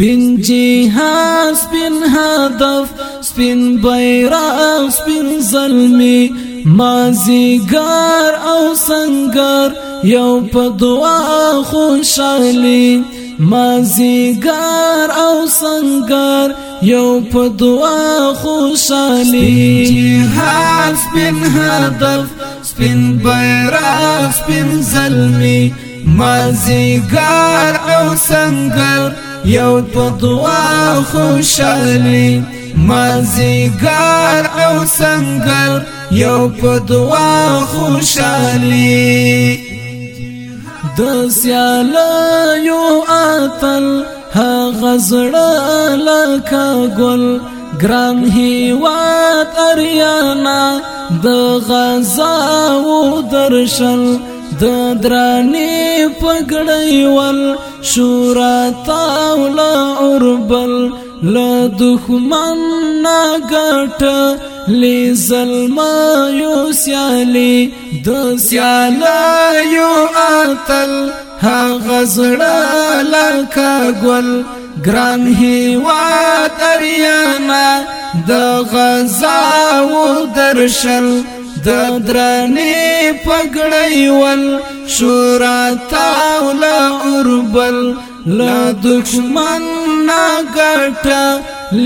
سپین جهان سپین هدف سپین بیرغ سپین ظلمی مازیګر او سنگر یو په دعا خوشالي مازیګر او سنگر یو په دعا خوشالي جهان سپین هدف سپین بیرغ سپین ظلمی مازیګر او سنگر یو دو دعا خوشحالی مازیګر او سنگر یو په دعا خوشحالی د سیال یو اتل ها غزړه لکه ګل ګران هیواد اریانا د غزا و درشل د درانې پګړی ول شورا تاول اوربل ل دښمن نا ګټ لې زلما یو سیالي د سیالا یو اتل ها غزړه لکه ګل ګران هیوا تریانا د غزا و درشل د درنې پګړې ول شورا تاول اوربل لا دښمن نا ګټه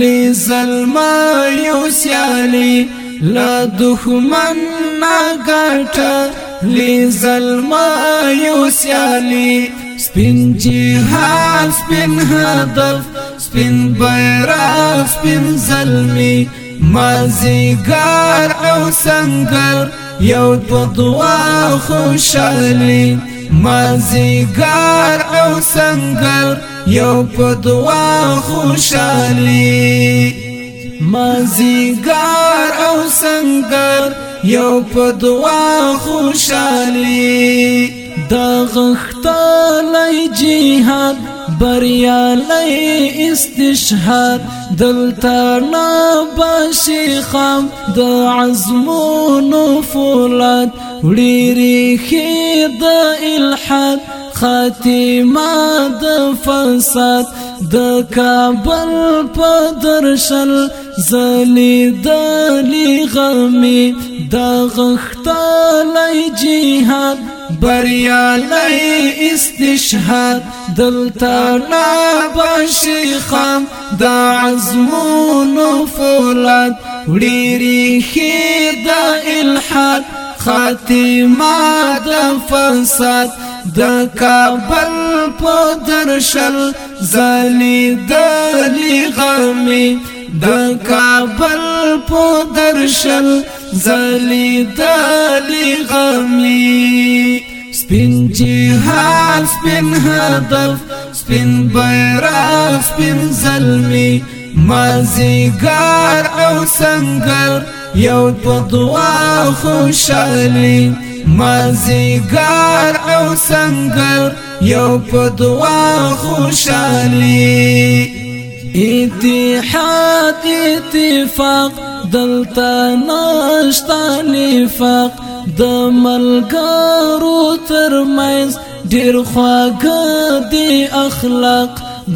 لزلما یو سیالي لا دښمن نا ګټه لزلما یو سیالي سپین جهان سپین هدف سپین بیرغ سپین زلمی مازیګر او سنگر یو دو دعا خوشالي مازیګر او سنگر یو په دعا خوشالي مازیګر او سنگر یو په دعا خوشالي د غختلې جهاد بریالی استشهاد دلتا نباشی خام د عزمونو فولاد وړيري خي د الحاد خاتمه د فساد د کابل په درشل زلی دلی غمی د غختالی جهاد بریالی استشهاد دلتا ناباشی خام دا عزمونو فولاد وڑیری خی دا الحاد خاتمه د فساد د کابل په درشل زلی دلی غمی د کابل په درشل زلی دلی غمی سپین جهان سپین هدف سپین بیرغ سپین زلمی مازیګر او سنگر یو دو دعا خوشحالی مازیګر او سنگر یو په دعا خوشحالی اتحاد اتفاق دلتا ناشتا نفاق د ملګرو ترمنځ ډیر خواږه دي اخلاق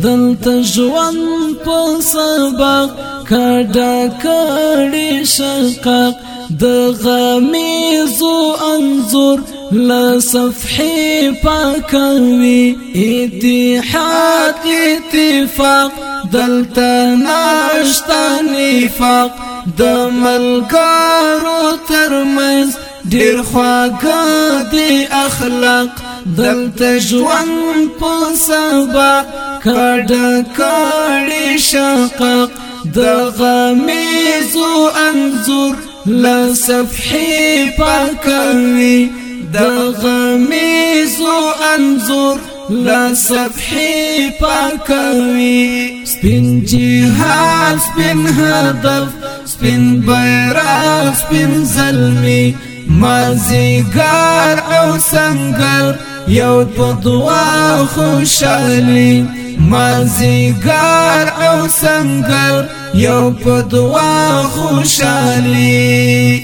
دلته ژوند په سبق کډه کړي شقاق د غمیز انظر لا باكاوي پاکوي اتحاد اتفاق دلتا ناشتا نفاق د ملګرو ترمز دير خواږه دي اخلاق دلتا جوان په سبا کډه کړي شقاق د غمیزو انظر لصفحې پاکوي د غمیزو انزور لصفحې پاکوي سپین جهاد سپین هدف سپین بیرغ سپین زلمی مازیګر او سنگر یو دو دوا خوشحالي مازیګر او سنگر یو په دعا خوشالي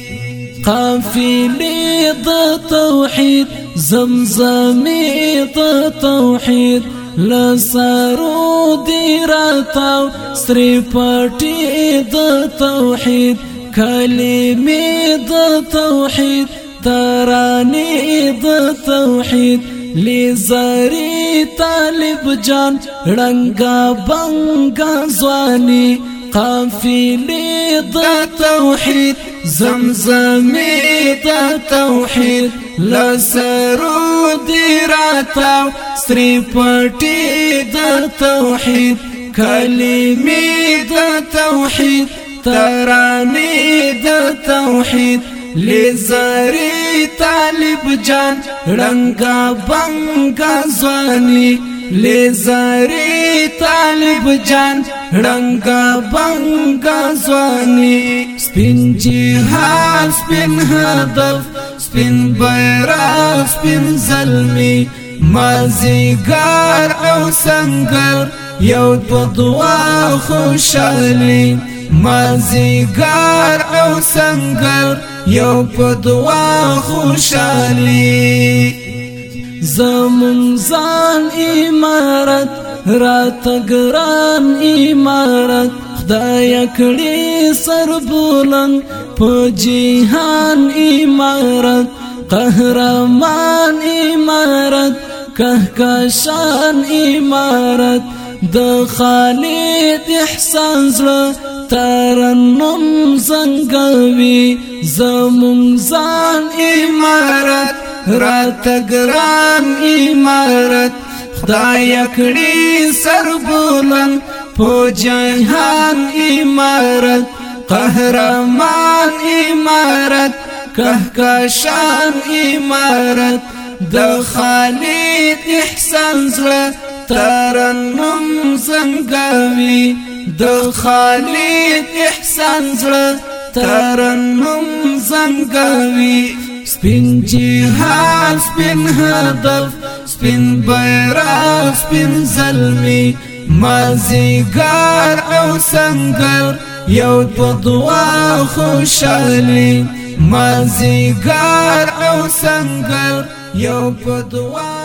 قافلې د توحید زمزمې د توحید لسرو دی راتاو سری پټې د توحید کلمې د توحید ترانې د توحید لزری طالب جان رنگا بنگا زوانی قافلی دا توحید زمزمی دا توحید لسرو دی راتاو سری پتی دا توحید کلمی دا توحید ترانی دا توحید لزری طالب جان رنگا بنگا زوانی لزری طالب جان رنگا بنگا سوانی سپین جیحال سپین هدف سپین بیرا سپین ظلمی مازیگار او سنگر یو دو دوا خوشحالی مازیگار او سنگر یو په دوا خوشحالی زمون ځان امارت رات ګران امارت خدای کړی سر بلند په جهان امارت قهرمان امارت کهکشان امارت د خالد احسان زړه ترنم زنګوي زمون ځان امارت رات ګران امارت خدای کړي سر بلند په جهان امارت قهرمان امارت کهکشان امارت د خالد احسان زړه ترنم زنګوي د خالد احسان زړه ترنم زنګوي سپین جهان سپین هدف سپین بیرغ سپین زلمی مازیګر او سنگر یو په دعا خوشالي مازیګر او سنگر یو په دعا